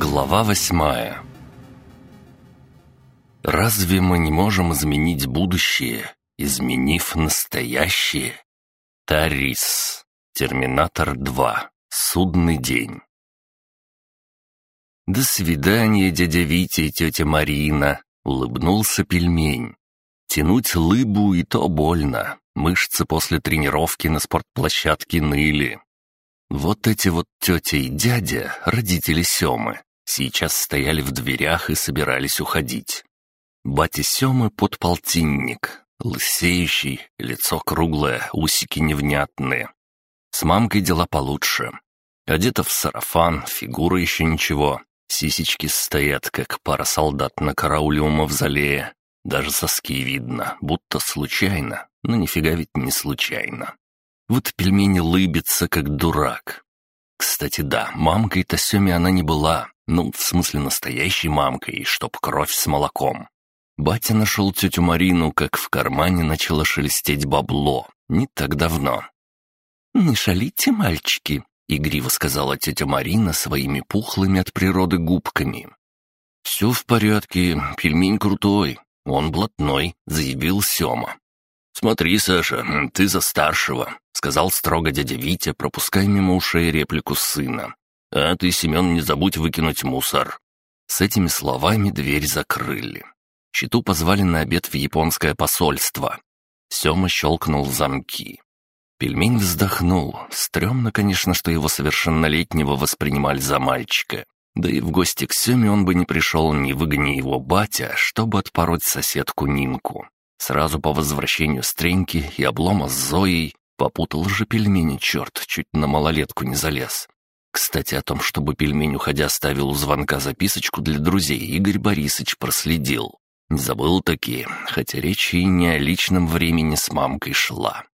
Глава восьмая Разве мы не можем изменить будущее, изменив настоящее? Тарис. Терминатор 2. Судный день. «До свидания, дядя Витя и тетя Марина», — улыбнулся пельмень. Тянуть лыбу и то больно. Мышцы после тренировки на спортплощадке ныли. Вот эти вот тетя и дядя, родители Семы, сейчас стояли в дверях и собирались уходить. Батя Семы подполтинник, лысеющий, лицо круглое, усики невнятные. С мамкой дела получше. Одета в сарафан, фигура еще ничего. Сисечки стоят, как пара солдат на карауле у мавзолея. Даже соски видно, будто случайно, но нифига ведь не случайно. Вот пельмени лыбится, как дурак. Кстати, да, мамкой-то Семе она не была. Ну, в смысле, настоящей мамкой, чтоб кровь с молоком. Батя нашел тетю Марину, как в кармане начало шелестеть бабло. Не так давно. «Не шалите, мальчики», — игриво сказала тетя Марина своими пухлыми от природы губками. «Все в порядке, пельмень крутой, он блатной», — заявил Сема. «Смотри, Саша, ты за старшего», — сказал строго дядя Витя, пропуская мимо ушей реплику сына. «А ты, Семен, не забудь выкинуть мусор». С этими словами дверь закрыли. Читу позвали на обед в японское посольство. Сема щелкнул замки. Пельмень вздохнул. Стремно, конечно, что его совершеннолетнего воспринимали за мальчика. Да и в гости к Семе он бы не пришел, не выгони его батя, чтобы отпороть соседку Нинку. Сразу по возвращению Стреньки и облома с Зоей попутал же пельмени, черт, чуть на малолетку не залез. Кстати, о том, чтобы пельмень, уходя, оставил у звонка записочку для друзей, Игорь Борисович проследил. Забыл такие, хотя речь и не о личном времени с мамкой шла.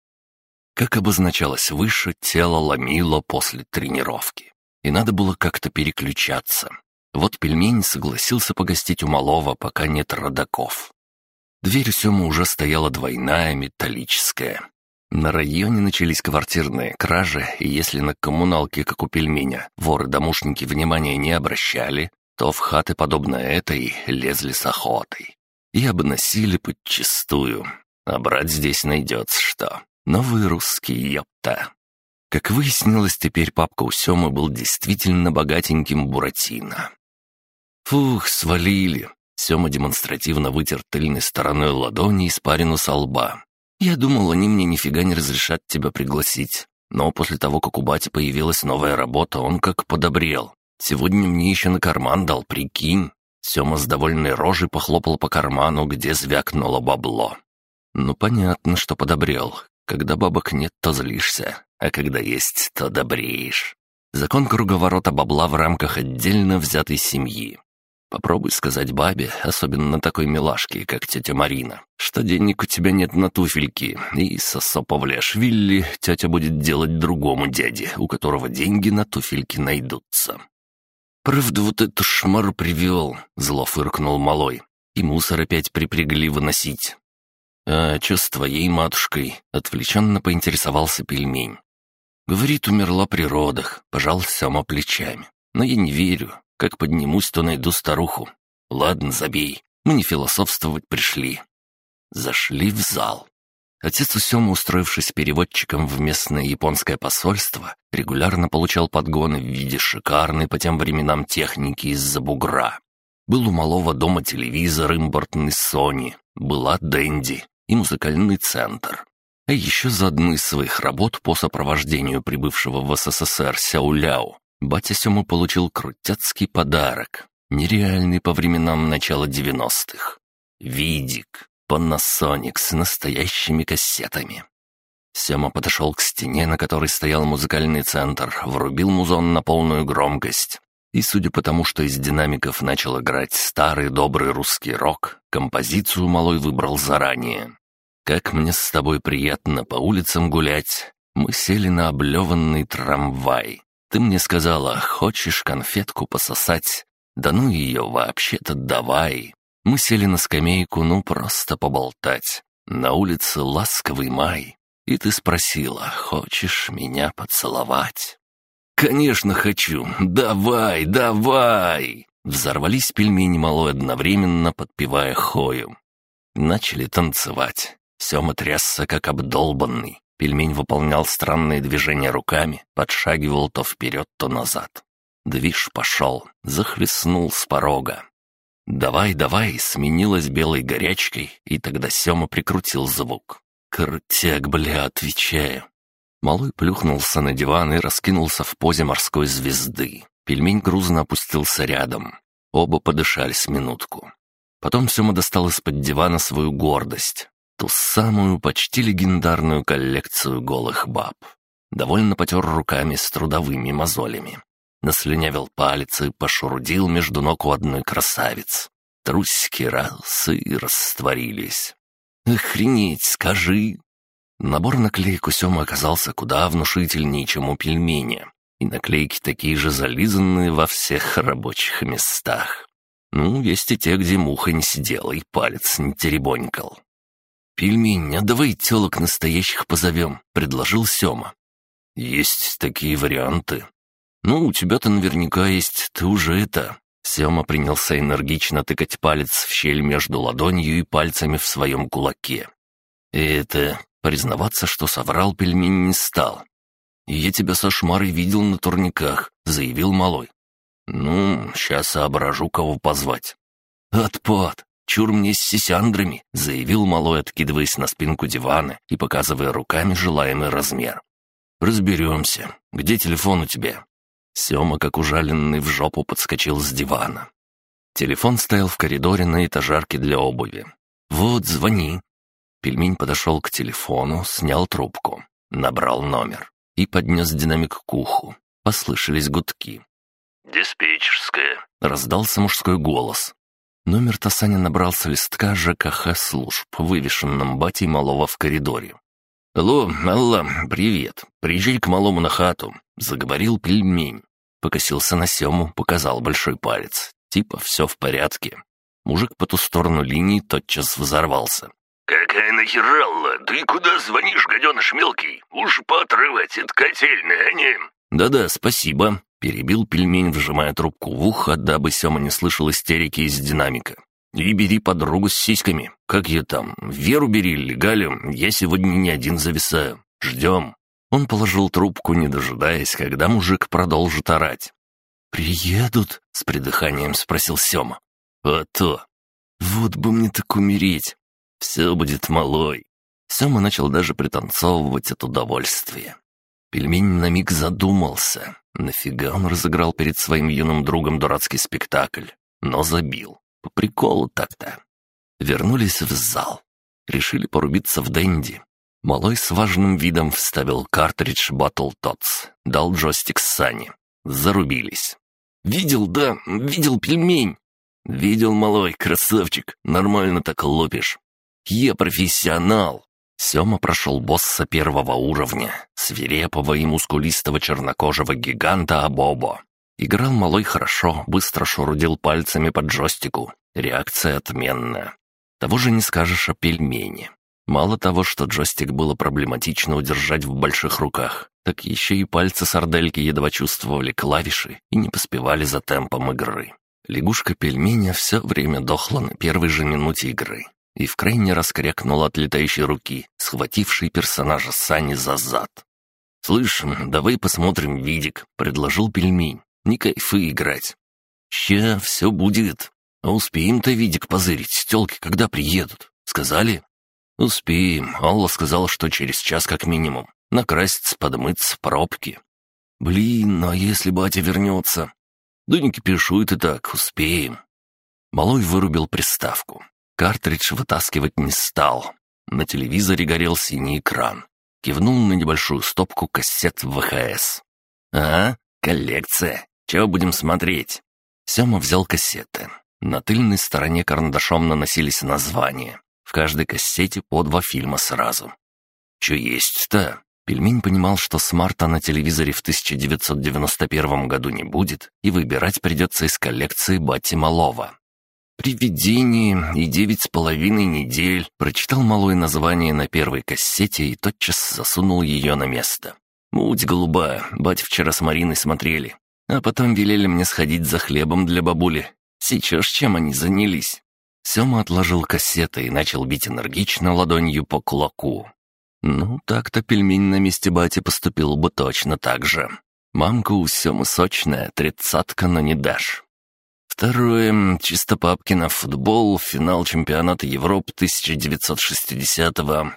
Как обозначалось выше, тело ломило после тренировки. И надо было как-то переключаться. Вот пельмень согласился погостить у малого, пока нет родаков. Дверь Сёмы уже стояла двойная, металлическая. На районе начались квартирные кражи, и если на коммуналке, как у пельменя, воры-домушники внимания не обращали, то в хаты, подобно этой, лезли с охотой. И обносили подчистую. А брать здесь найдется что. Новый русский, ёпта. Как выяснилось, теперь папка у Сёмы был действительно богатеньким Буратино. Фух, свалили. Сема демонстративно вытер тыльной стороной ладони испарину со лба. «Я думал, они мне нифига не разрешат тебя пригласить. Но после того, как у бати появилась новая работа, он как подобрел. Сегодня мне еще на карман дал, прикинь». Сема с довольной рожей похлопал по карману, где звякнуло бабло. «Ну, понятно, что подобрел. Когда бабок нет, то злишься, а когда есть, то добреешь. Закон круговорота бабла в рамках отдельно взятой семьи. Попробуй сказать бабе, особенно такой милашке, как тетя Марина, что денег у тебя нет на туфельки, и сосо Павлиашвили тетя будет делать другому дяде, у которого деньги на туфельки найдутся. «Правда, вот эту шмару привел», — зло фыркнул малой, — «и мусор опять припрягли выносить». «А что с твоей матушкой?» — отвлеченно поинтересовался пельмень. «Говорит, умерла при родах», — пожал Сема плечами. «Но я не верю. Как поднимусь, то найду старуху. Ладно, забей. Мы не философствовать пришли. Зашли в зал. Отец Усема, устроившись переводчиком в местное японское посольство, регулярно получал подгоны в виде шикарной по тем временам техники из-за бугра. Был у малого дома телевизор импортный Sony, была Дэнди и музыкальный центр. А еще за одну из своих работ по сопровождению прибывшего в СССР Сяуляу батя Сему получил крутяцкий подарок, нереальный по временам начала девяностых. Видик, Panasonic с настоящими кассетами. Сема подошел к стене, на которой стоял музыкальный центр, врубил музон на полную громкость. И судя по тому, что из динамиков начал играть старый добрый русский рок, композицию малой выбрал заранее. «Как мне с тобой приятно по улицам гулять!» Мы сели на облеванный трамвай. Ты мне сказала, хочешь конфетку пососать? Да ну ее вообще-то давай. Мы сели на скамейку, ну просто поболтать. На улице ласковый май. И ты спросила, хочешь меня поцеловать? «Конечно хочу! Давай, давай!» Взорвались пельмени малой одновременно, подпевая хою. Начали танцевать. Сема трясся, как обдолбанный. Пельмень выполнял странные движения руками, подшагивал то вперед, то назад. Движ пошел, захлестнул с порога. «Давай, давай» сменилась белой горячкой, и тогда Сема прикрутил звук. «Крутяк, бля, отвечаю». Малой плюхнулся на диван и раскинулся в позе морской звезды. Пельмень грузно опустился рядом. Оба подышали с минутку. Потом Сема достал из-под дивана свою гордость. Ту самую почти легендарную коллекцию голых баб. Довольно потер руками с трудовыми мозолями. Наслюнявил палец и пошурудил между ног у одной красавиц. Трусики раз и растворились. «Охренеть, скажи!» Набор наклеек у Сёмы оказался куда внушительнее, чем у пельменя. И наклейки такие же зализанные во всех рабочих местах. Ну, есть и те, где муха не сидела и палец не теребонькал. «Пельмень, а давай телок настоящих позовем», — предложил Сёма. «Есть такие варианты». «Ну, у тебя-то наверняка есть, ты уже это...» Сёма принялся энергично тыкать палец в щель между ладонью и пальцами в своем кулаке. «Это...» Признаваться, что соврал, пельмень не стал. «Я тебя со шмарой видел на турниках», — заявил малой. «Ну, сейчас соображу, кого позвать». «Отпад! Чур мне с сисяндрами!» — заявил малой, откидываясь на спинку дивана и показывая руками желаемый размер. «Разберемся. Где телефон у тебя?» Сема, как ужаленный в жопу, подскочил с дивана. Телефон стоял в коридоре на этажарке для обуви. «Вот, звони». Пельмень подошел к телефону, снял трубку, набрал номер и поднес динамик к уху. Послышались гудки. «Диспетчерская», — раздался мужской голос. Номер-то Саня набрал с листка ЖКХ служб, вывешенном батей малого в коридоре. «Алло, Алла, привет. Приезжай к малому на хату», — заговорил пельмень. Покосился на Сему, показал большой палец. Типа все в порядке. Мужик по ту сторону линии тотчас взорвался. «Какая нахер Алла? Ты куда звонишь, гаденыш мелкий? Уж поотрывать, это котельная, а не...» «Да-да, спасибо», — перебил пельмень, вжимая трубку в ухо, дабы Сема не слышал истерики из динамика. «И бери подругу с сиськами. Как я там? Веру бери или? Я сегодня не один зависаю. Ждем». Он положил трубку, не дожидаясь, когда мужик продолжит орать. «Приедут?» — с придыханием спросил Сема. «А то! Вот бы мне так умереть! Все будет малой!» Сема начал даже пританцовывать от удовольствия. Пельмень на миг задумался. Нафига он разыграл перед своим юным другом дурацкий спектакль? Но забил. По приколу так-то. Вернулись в зал. Решили порубиться в Дэнди. Малой с важным видом вставил картридж Battle Tots. Дал джойстик Сани. Зарубились. «Видел, да, видел пельмень!» «Видел, малой, красавчик, нормально так лопишь!» «Я профессионал!» Сема прошел босса первого уровня, свирепого и мускулистого чернокожего гиганта Абобо. Играл малой хорошо, быстро шурудил пальцами под джойстику. Реакция отменная. Того же не скажешь о пельмени. Мало того, что джойстик было проблематично удержать в больших руках, так еще и пальцы сардельки едва чувствовали клавиши и не поспевали за темпом игры. Лягушка пельменя все время дохла на первой же минуте игры и в крайний раз крякнула от летающей руки, схватившей персонажа Сани за зад. «Слышь, давай посмотрим видик», — предложил пельмень. «Не кайфы играть». «Ща все будет. А успеем-то видик позырить, тёлки когда приедут. Сказали?» «Успеем. Алла сказала, что через час как минимум. Накраситься, подмыться, пробки». «Блин, а если батя вернется?» «Да не кипишуй ты так, успеем». Малой вырубил приставку. Картридж вытаскивать не стал. На телевизоре горел синий экран. Кивнул на небольшую стопку кассет ВХС. «А, коллекция. Чего будем смотреть?» Сема взял кассеты. На тыльной стороне карандашом наносились названия. В каждой кассете по два фильма сразу. «Че есть-то?» Пельмень понимал, что смарта на телевизоре в 1991 году не будет, и выбирать придется из коллекции Бати Малова. «Привидение» и «Девять с половиной недель» прочитал малое название на первой кассете и тотчас засунул ее на место. Муть голубая, бать вчера с Мариной смотрели. А потом велели мне сходить за хлебом для бабули. Сейчас чем они занялись?» Сема отложил кассеты и начал бить энергично ладонью по кулаку. Ну, так-то пельмень на месте бати поступил бы точно так же. Мамка у Семы сочная, тридцатка, но не дашь. Второе. Чисто Папкина. Футбол. Финал чемпионата Европы 1960-го.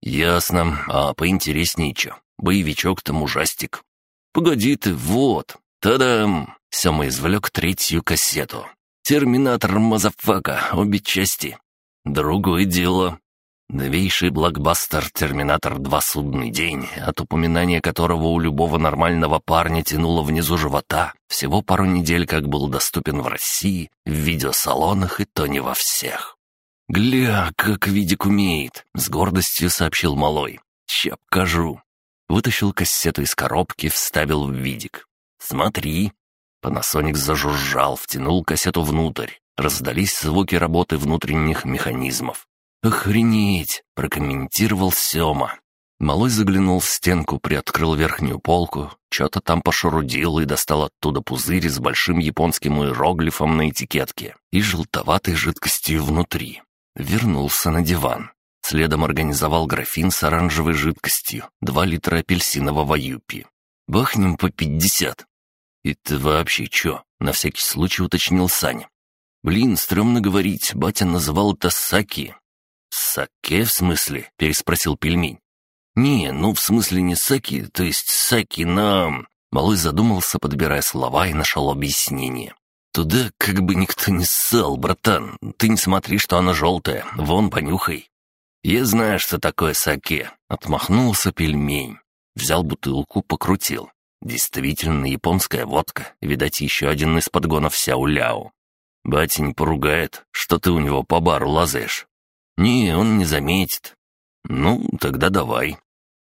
Ясно. А поинтереснее чё? Боевичок там ужастик. Погоди ты, вот. Та-дам! Сёма извлек третью кассету. «Терминатор Мазафака. Обе части». «Другое дело. Новейший блокбастер «Терминатор 2. Судный день», от упоминания которого у любого нормального парня тянуло внизу живота, всего пару недель как был доступен в России, в видеосалонах и то не во всех. «Гля, как Видик умеет!» — с гордостью сообщил малой. «Ща покажу». Вытащил кассету из коробки, вставил в Видик. «Смотри». Панасоник зажужжал, втянул кассету внутрь. Раздались звуки работы внутренних механизмов. «Охренеть!» — прокомментировал Сёма. Малой заглянул в стенку, приоткрыл верхнюю полку, что-то там пошурудил и достал оттуда пузырь с большим японским иероглифом на этикетке и желтоватой жидкостью внутри. Вернулся на диван. Следом организовал графин с оранжевой жидкостью, два литра апельсинового юпи. «Бахнем по пятьдесят». «Это вообще чё?» — на всякий случай уточнил Саня. «Блин, стрёмно говорить, батя называл это саки, «Саке, в смысле?» — переспросил пельмень. «Не, ну в смысле не саки, то есть саки на...» Малой задумался, подбирая слова, и нашел объяснение. «Туда как бы никто не ссал, братан. Ты не смотри, что она желтая. Вон, понюхай». «Я знаю, что такое саке», — отмахнулся пельмень. Взял бутылку, покрутил. Действительно, японская водка. Видать, еще один из подгонов Сяуляо. Батя не поругает, что ты у него по бару лазаешь. «Не, он не заметит». «Ну, тогда давай».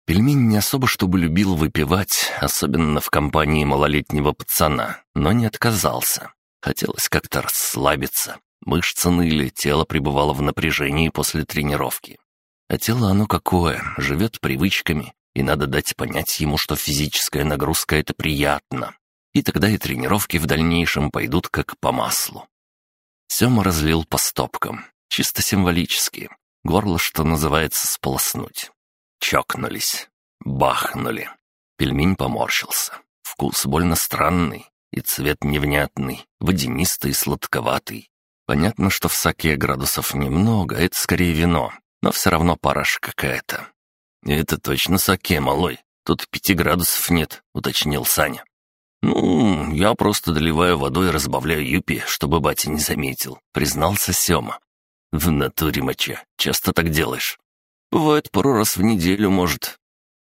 Пельмень не особо чтобы любил выпивать, особенно в компании малолетнего пацана, но не отказался. Хотелось как-то расслабиться. Мышцы ныли, тело пребывало в напряжении после тренировки. А тело оно какое, живет привычками, и надо дать понять ему, что физическая нагрузка — это приятно. И тогда и тренировки в дальнейшем пойдут как по маслу. Сема разлил по стопкам. Чисто символически. Горло, что называется, сполоснуть. Чокнулись. Бахнули. Пельмень поморщился. Вкус больно странный. И цвет невнятный, водянистый и сладковатый. Понятно, что в саке градусов немного, это скорее вино, но все равно параш какая-то. «Это точно саке, малой. Тут пяти градусов нет», — уточнил Саня. «Ну, я просто доливаю водой и разбавляю юпи, чтобы батя не заметил», — признался Сёма. «В натуре моча. Часто так делаешь?» «Бывает пару раз в неделю, может».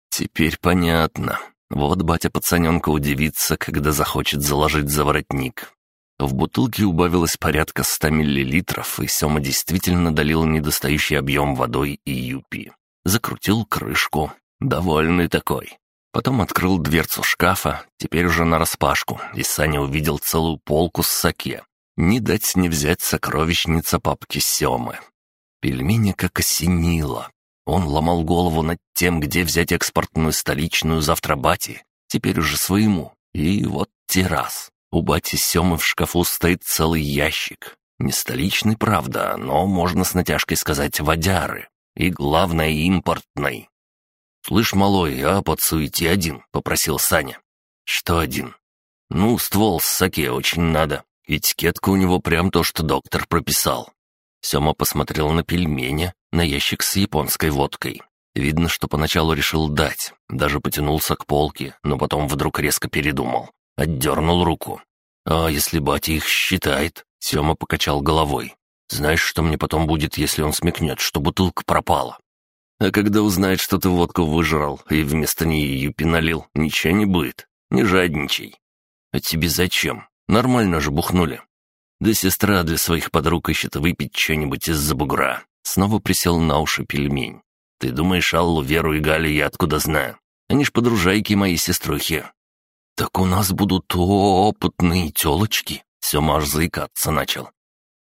«Теперь понятно. Вот батя пацаненка удивится, когда захочет заложить заворотник». В бутылке убавилось порядка ста миллилитров, и Сёма действительно долил недостающий объем водой и юпи. Закрутил крышку. Довольный такой. Потом открыл дверцу шкафа, теперь уже нараспашку, и Саня увидел целую полку с саке. Не дать не взять сокровищница папки Семы. Пельмени как осенило. Он ломал голову над тем, где взять экспортную столичную завтра бати, теперь уже своему. И вот террас. У бати Семы в шкафу стоит целый ящик. Не столичный, правда, но можно с натяжкой сказать водяры. И главное, импортный. «Слышь, малой, а подсуети один», — попросил Саня. «Что один?» «Ну, ствол с саке очень надо. Этикетка у него прям то, что доктор прописал. Сёма посмотрел на пельмени, на ящик с японской водкой. Видно, что поначалу решил дать, даже потянулся к полке, но потом вдруг резко передумал. Отдернул руку. «А если батя их считает?» Сёма покачал головой. «Знаешь, что мне потом будет, если он смекнет, что бутылка пропала?» «А когда узнает, что ты водку выжрал и вместо нее юпи налил, ничего не будет. Не жадничай». «А тебе зачем?» Нормально же бухнули. Да сестра для своих подруг ищет выпить что-нибудь из-за бугра. Снова присел на уши пельмень. Ты думаешь, Аллу, Веру и Галю я откуда знаю? Они ж подружайки моей сеструхи. Так у нас будут опытные телочки. Все аж заикаться начал.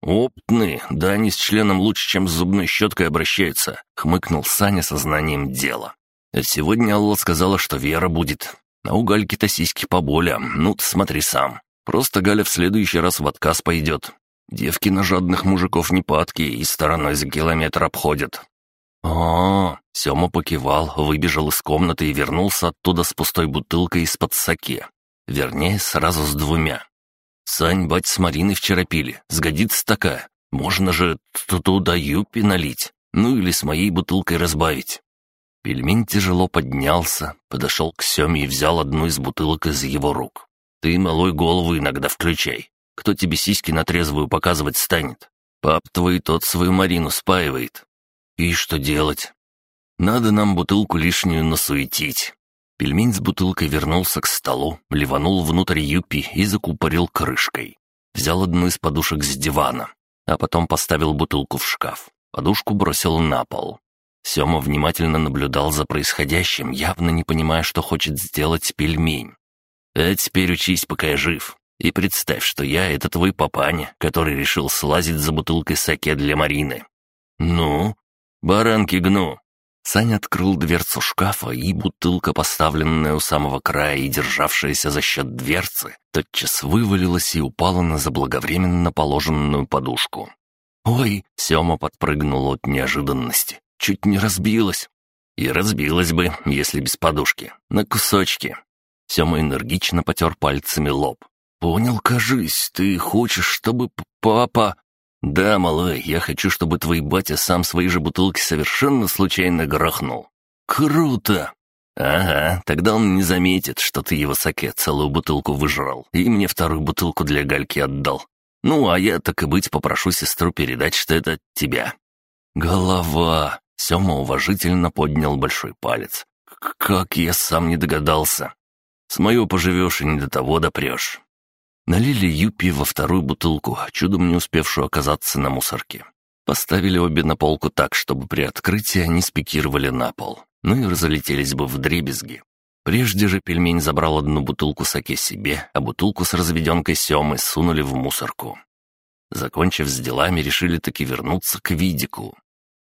«Опытные, да они с членом лучше, чем с зубной щеткой обращаются», — хмыкнул Саня сознанием дела. А сегодня Алла сказала, что Вера будет. А у Гальки-то сиськи поболя. Ну, ты смотри сам. Просто Галя в следующий раз в отказ пойдет. Девки на жадных мужиков не падки и стороной за километр обходят. О, Сёма покивал, выбежал из комнаты и вернулся оттуда с пустой бутылкой из-под саке. Вернее, сразу с двумя. «Сань, бать с Мариной вчера пили. Сгодится такая. Можно же туда юпи налить. Ну или с моей бутылкой разбавить». Пельмень тяжело поднялся, подошел к Семе и взял одну из бутылок из его рук. «Ты, малой, голову иногда включай. Кто тебе сиськи на трезвую показывать станет? Пап твой тот свою Марину спаивает. И что делать? Надо нам бутылку лишнюю насуетить. Пельмень с бутылкой вернулся к столу, ливанул внутрь юпи и закупорил крышкой. Взял одну из подушек с дивана, а потом поставил бутылку в шкаф. Подушку бросил на пол. Сёма внимательно наблюдал за происходящим, явно не понимая, что хочет сделать пельмень. «А теперь учись, пока я жив. И представь, что я — это твой папаня, который решил слазить за бутылкой саке для Марины». «Ну?» «Баранки гну, Саня открыл дверцу шкафа, и бутылка, поставленная у самого края и державшаяся за счет дверцы, тотчас вывалилась и упала на заблаговременно положенную подушку. «Ой!» — Сёма подпрыгнул от неожиданности. «Чуть не разбилась!» «И разбилась бы, если без подушки. На кусочки!» Сёма энергично потер пальцами лоб. «Понял, кажись, ты хочешь, чтобы папа...» «Да, малой, я хочу, чтобы твой батя сам свои же бутылки совершенно случайно грохнул». «Круто!» «Ага, тогда он не заметит, что ты его саке целую бутылку выжрал и мне вторую бутылку для гальки отдал. Ну, а я, так и быть, попрошу сестру передать, что это от тебя». «Голова!» — Сема уважительно поднял большой палец. «Как я сам не догадался!» «С мою поживешь и не до того допрешь. Налили юпи во вторую бутылку, чудом не успевшую оказаться на мусорке. Поставили обе на полку так, чтобы при открытии они спикировали на пол, ну и разлетелись бы в дребезги. Прежде же пельмень забрал одну бутылку саке себе, а бутылку с разведенкой Семы сунули в мусорку. Закончив с делами, решили таки вернуться к Видику.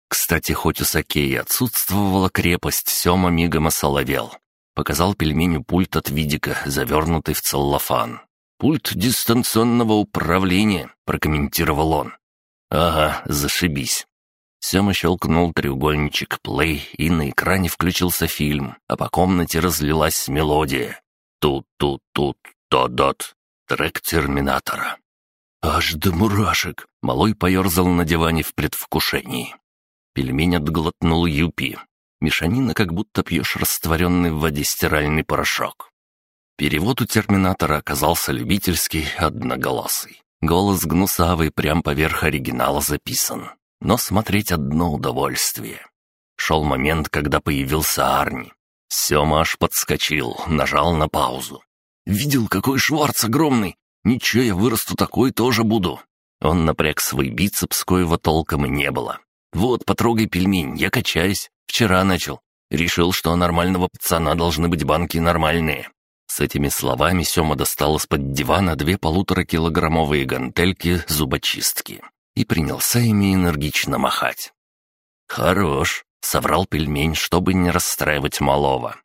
Кстати, хоть у саке и отсутствовала крепость, Сема мигом осоловел. Показал пельменю пульт от Видика, завернутый в целлофан. «Пульт дистанционного управления», — прокомментировал он. «Ага, зашибись». Сема щелкнул треугольничек «плей», и на экране включился фильм, а по комнате разлилась мелодия. Тут-тут-тут, то-дот. Трек Терминатора. Аж до мурашек. Малой поерзал на диване в предвкушении. Пельмень отглотнул юпи. Мешанина, как будто пьешь растворенный в воде стиральный порошок. Перевод у терминатора оказался любительский, одноголосый. Голос гнусавый прям поверх оригинала записан. Но смотреть одно удовольствие. Шел момент, когда появился Арни. Сема аж подскочил, нажал на паузу. «Видел, какой Шварц огромный! Ничего, я вырасту такой, тоже буду!» Он напряг свой бицепс, коего толком и не было. «Вот, потрогай пельмень, я качаюсь. Вчера начал. Решил, что у нормального пацана должны быть банки нормальные. С этими словами Сёма достал из-под дивана две полуторакилограммовые гантельки зубочистки и принялся ими энергично махать. «Хорош», — соврал пельмень, чтобы не расстраивать малого.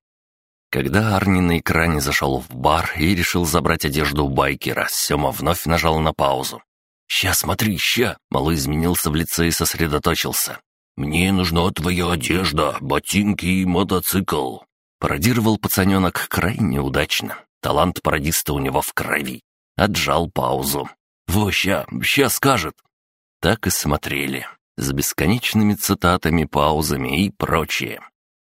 Когда Арни на экране зашел в бар и решил забрать одежду у байкера, Сёма вновь нажал на паузу. «Ща, смотри, ща!» — малый изменился в лице и сосредоточился. «Мне нужна твоя одежда, ботинки и мотоцикл. Пародировал пацаненок крайне удачно. Талант пародиста у него в крови. Отжал паузу. «Во, ща, ща скажет!» Так и смотрели. С бесконечными цитатами, паузами и прочее.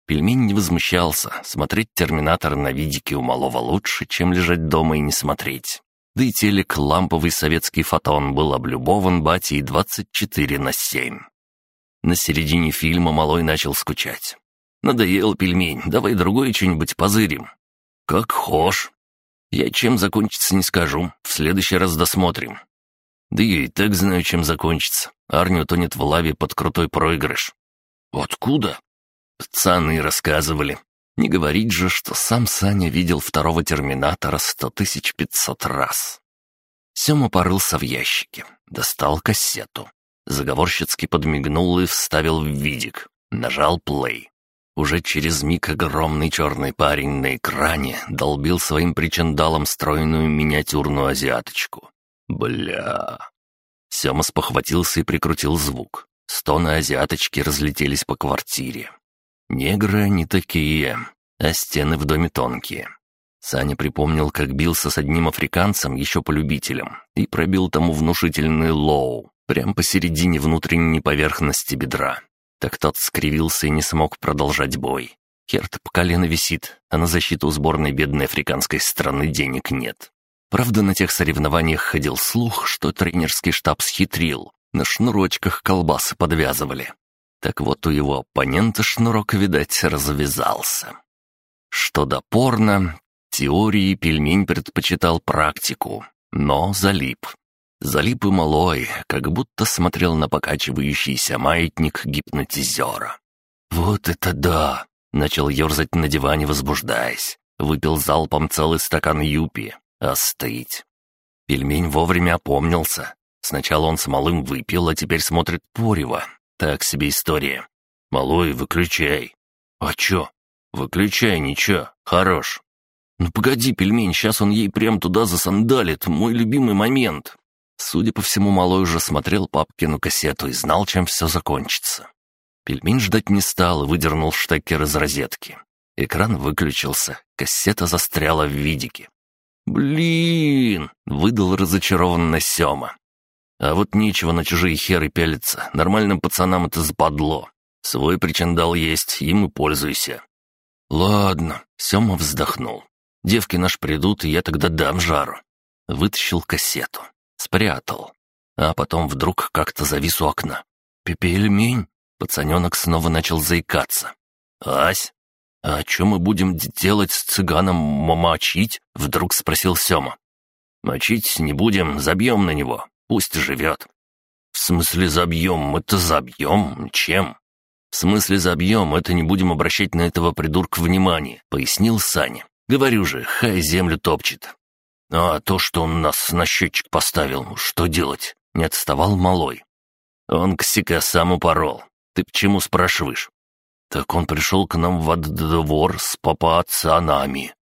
Пельмень не возмущался. Смотреть «Терминатор» на видике у малого лучше, чем лежать дома и не смотреть. Да и телек ламповый советский фотон был облюбован батей 24 на 7. На середине фильма малой начал скучать. Надоел пельмень, давай другой что-нибудь позырим». «Как хошь». «Я чем закончится не скажу, в следующий раз досмотрим». «Да я и так знаю, чем закончится. Арни утонет в лаве под крутой проигрыш». «Откуда?» «Пацаны рассказывали. Не говорить же, что сам Саня видел второго терминатора сто тысяч пятьсот раз». Сема порылся в ящике, достал кассету. Заговорщицки подмигнул и вставил в видик. Нажал плей. Уже через миг огромный черный парень на экране долбил своим причиндалом стройную миниатюрную азиаточку. Бля. Сема спохватился и прикрутил звук. Стоны азиаточки разлетелись по квартире. Негры они такие, а стены в доме тонкие. Саня припомнил, как бился с одним африканцем, еще по любителям, и пробил тому внушительный лоу, прямо посередине внутренней поверхности бедра. Так тот скривился и не смог продолжать бой. Хер-то по колено висит, а на защиту сборной бедной африканской страны денег нет. Правда, на тех соревнованиях ходил слух, что тренерский штаб схитрил, на шнурочках колбасы подвязывали. Так вот у его оппонента шнурок, видать, развязался. Что до порно, теории пельмень предпочитал практику, но залип. Залип и малой, как будто смотрел на покачивающийся маятник гипнотизера. «Вот это да!» — начал ерзать на диване, возбуждаясь. Выпил залпом целый стакан юпи. Остыть. Пельмень вовремя опомнился. Сначала он с малым выпил, а теперь смотрит порево. Так себе история. «Малой, выключай». «А чё?» «Выключай, ничего, хорош». «Ну погоди, пельмень, сейчас он ей прям туда засандалит, мой любимый момент». Судя по всему, малой уже смотрел папкину кассету и знал, чем все закончится. Пельмень ждать не стал и выдернул штекер из розетки. Экран выключился, кассета застряла в видике. «Блин!» — выдал разочарованно Сёма. «А вот нечего на чужие херы пялиться, нормальным пацанам это западло. Свой причиндал есть, им и пользуйся». «Ладно», — Сёма вздохнул. «Девки наш придут, и я тогда дам жару». Вытащил кассету. Спрятал. А потом вдруг как-то завис у окна. «Пепельмень?» Пацаненок снова начал заикаться. «Ась, а что мы будем делать с цыганом мочить?» Вдруг спросил Сёма. «Мочить не будем, забьем на него. Пусть живет». «В смысле забьем? Это забьем? Чем?» «В смысле забьем, это не будем обращать на этого придурка внимания», — пояснил Саня. «Говорю же, хай землю топчет. «А то, что он нас на счетчик поставил, что делать?» — не отставал малой. «Он косяка сам упорол. Ты почему спрашиваешь?» «Так он пришел к нам в двор с папа-отцанами.